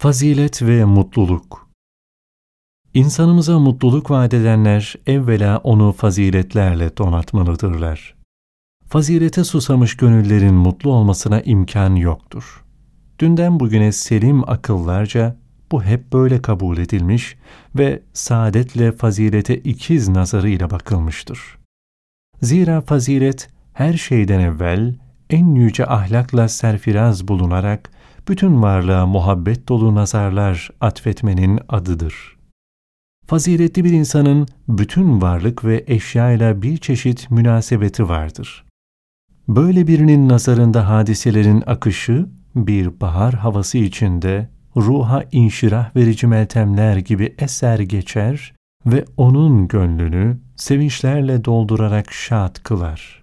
Fazilet ve mutluluk İnsanımıza mutluluk vaat edenler evvela onu faziletlerle donatmalıdırlar. Fazilete susamış gönüllerin mutlu olmasına imkan yoktur. Dünden bugüne selim akıllarca bu hep böyle kabul edilmiş ve saadetle fazilete ikiz nazarıyla bakılmıştır. Zira fazilet her şeyden evvel en yüce ahlakla serfiraz bulunarak bütün varlığa muhabbet dolu nazarlar atfetmenin adıdır. Faziletli bir insanın bütün varlık ve eşyayla bir çeşit münasebeti vardır. Böyle birinin nazarında hadiselerin akışı bir bahar havası içinde ruha inşirah verici meltemler gibi eser geçer ve onun gönlünü sevinçlerle doldurarak şad kılar.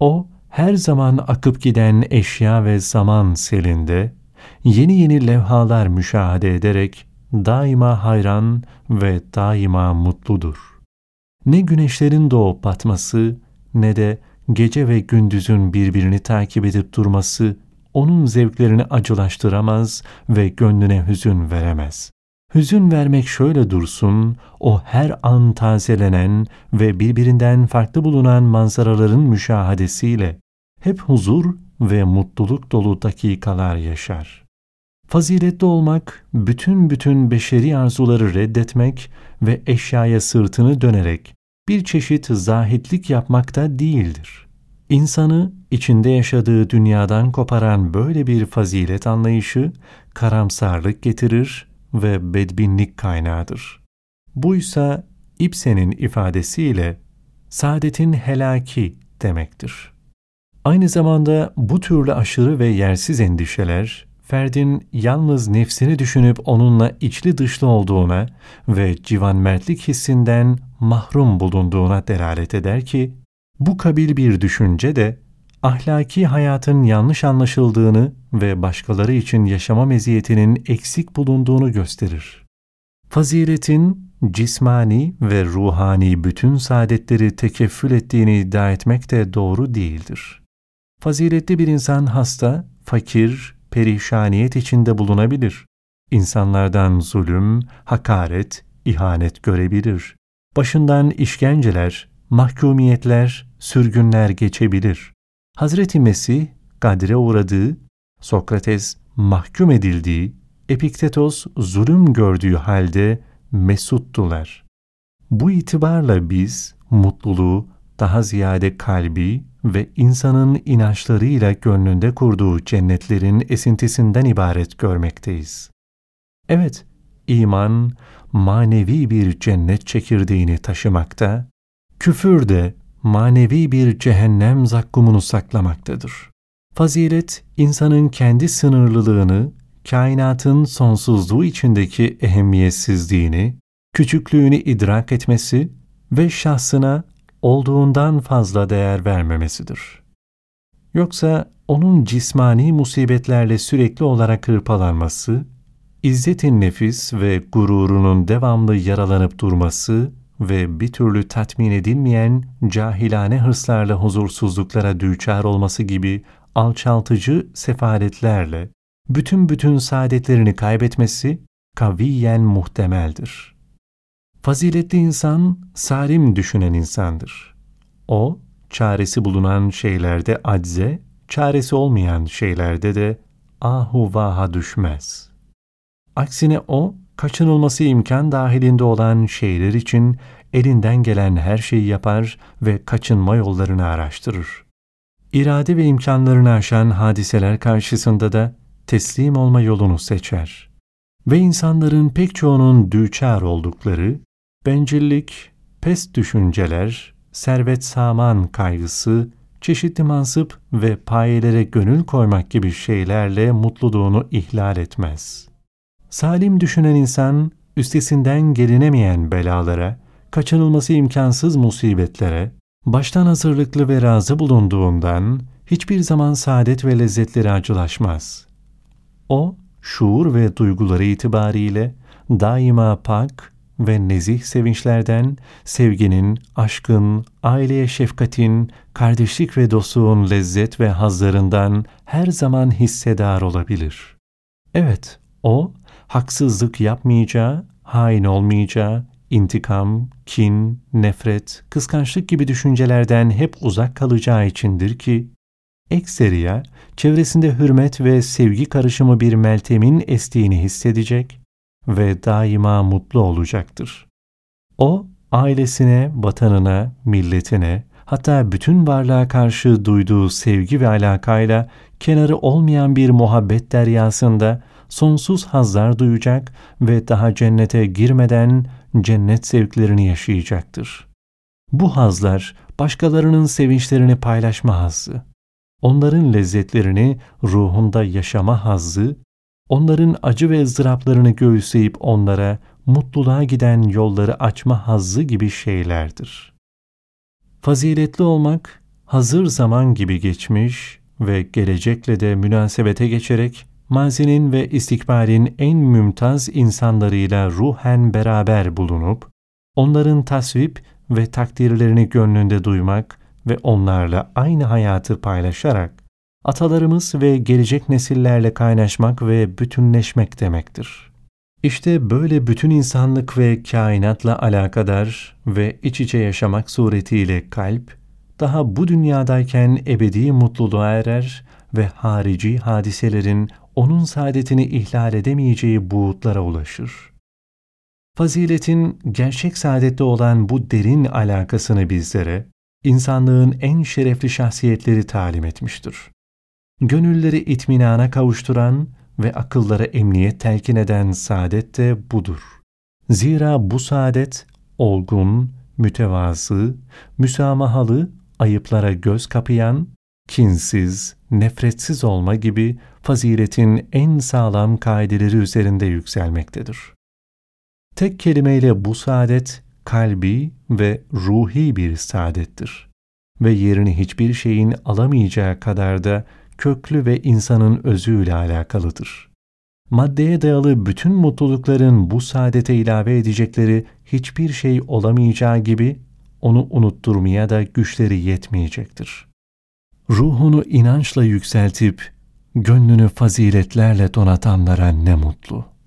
O, her zaman akıp giden eşya ve zaman selinde yeni yeni levhalar müşahede ederek daima hayran ve daima mutludur. Ne güneşlerin doğup batması ne de gece ve gündüzün birbirini takip edip durması onun zevklerini acılaştıramaz ve gönlüne hüzün veremez. Hüzün vermek şöyle dursun, o her an tazelenen ve birbirinden farklı bulunan manzaraların müşahadesiyle hep huzur ve mutluluk dolu dakikalar yaşar. Faziletli olmak, bütün bütün beşeri arzuları reddetmek ve eşyaya sırtını dönerek bir çeşit zahitlik yapmak da değildir. İnsanı içinde yaşadığı dünyadan koparan böyle bir fazilet anlayışı karamsarlık getirir ve bedbinlik kaynağıdır. Buysa İbsen'in ifadesiyle saadetin helaki demektir. Aynı zamanda bu türlü aşırı ve yersiz endişeler, ferdin yalnız nefsini düşünüp onunla içli dışlı olduğuna ve civanmertlik hissinden mahrum bulunduğuna delalet eder ki, bu kabil bir düşünce de ahlaki hayatın yanlış anlaşıldığını ve başkaları için yaşama meziyetinin eksik bulunduğunu gösterir. Faziletin cismani ve ruhani bütün saadetleri tekeffül ettiğini iddia etmek de doğru değildir. Faziletli bir insan hasta, fakir, perişaniyet içinde bulunabilir. İnsanlardan zulüm, hakaret, ihanet görebilir. Başından işkenceler, mahkumiyetler, sürgünler geçebilir. Hazreti Mesih kadre uğradığı, Sokrates mahkum edildiği, Epiktetos zulüm gördüğü halde mesuttular. Bu itibarla biz mutluluğu daha ziyade kalbi ve insanın inançlarıyla gönlünde kurduğu cennetlerin esintisinden ibaret görmekteyiz. Evet, iman manevi bir cennet çekirdeğini taşımakta, küfür de manevi bir cehennem zakkumunu saklamaktadır. Fazilet, insanın kendi sınırlılığını, kainatın sonsuzluğu içindeki ehemmiyetsizliğini, küçüklüğünü idrak etmesi ve şahsına olduğundan fazla değer vermemesidir. Yoksa onun cismani musibetlerle sürekli olarak hırpalanması, izzetin nefis ve gururunun devamlı yaralanıp durması ve bir türlü tatmin edilmeyen cahilane hırslarla huzursuzluklara düçar olması gibi alçaltıcı sefaletlerle bütün bütün saadetlerini kaybetmesi kaviyen muhtemeldir. Faziletli insan, sarim düşünen insandır. O, çaresi bulunan şeylerde acze, çaresi olmayan şeylerde de ahuvaha düşmez. Aksine o, kaçınılması imkan dahilinde olan şeyler için elinden gelen her şeyi yapar ve kaçınma yollarını araştırır. İrade ve imkanlarını aşan hadiseler karşısında da teslim olma yolunu seçer. Ve insanların pek çoğunun düçar oldukları, bencillik, pes düşünceler, servet saman kaygısı, çeşitli mansıp ve payelere gönül koymak gibi şeylerle mutluluğunu ihlal etmez.'' Salim düşünen insan, üstesinden gelinemeyen belalara, kaçınılması imkansız musibetlere, baştan hazırlıklı ve razı bulunduğundan hiçbir zaman saadet ve lezzetleri acılaşmaz. O, şuur ve duyguları itibariyle daima pak ve nezih sevinçlerden, sevginin, aşkın, aileye şefkatin, kardeşlik ve dostluğun lezzet ve hazlarından her zaman hissedar olabilir. Evet, o, haksızlık yapmayacağı, hain olmayacağı, intikam, kin, nefret, kıskançlık gibi düşüncelerden hep uzak kalacağı içindir ki, ekseriya çevresinde hürmet ve sevgi karışımı bir meltemin estiğini hissedecek ve daima mutlu olacaktır. O, ailesine, vatanına, milletine, hatta bütün varlığa karşı duyduğu sevgi ve alakayla kenarı olmayan bir muhabbet deryasında sonsuz hazlar duyacak ve daha cennete girmeden cennet zevklerini yaşayacaktır. Bu hazlar başkalarının sevinçlerini paylaşma hazzı, onların lezzetlerini ruhunda yaşama hazzı, onların acı ve ızdıraplarını göğüsleyip onlara mutluluğa giden yolları açma hazzı gibi şeylerdir. Faziletli olmak, hazır zaman gibi geçmiş ve gelecekle de münasebete geçerek mazinin ve istikbalin en mümtaz insanlarıyla ruhen beraber bulunup, onların tasvip ve takdirlerini gönlünde duymak ve onlarla aynı hayatı paylaşarak, atalarımız ve gelecek nesillerle kaynaşmak ve bütünleşmek demektir. İşte böyle bütün insanlık ve kainatla alakadar ve iç içe yaşamak suretiyle kalp, daha bu dünyadayken ebedi mutluluğa erer ve harici hadiselerin onun saadetini ihlal edemeyeceği buğutlara ulaşır. Faziletin gerçek saadette olan bu derin alakasını bizlere, insanlığın en şerefli şahsiyetleri talim etmiştir. Gönülleri itminana kavuşturan ve akıllara emniyet telkin eden saadet de budur. Zira bu saadet, olgun, mütevazı, müsamahalı, ayıplara göz kapayan, kinsiz, nefretsiz olma gibi faziletin en sağlam kaideleri üzerinde yükselmektedir. Tek kelimeyle bu saadet kalbi ve ruhi bir saadettir ve yerini hiçbir şeyin alamayacağı kadar da köklü ve insanın özüyle alakalıdır. Maddeye dayalı bütün mutlulukların bu saadete ilave edecekleri hiçbir şey olamayacağı gibi onu unutturmaya da güçleri yetmeyecektir. Ruhunu inançla yükseltip gönlünü faziletlerle donatanlara ne mutlu.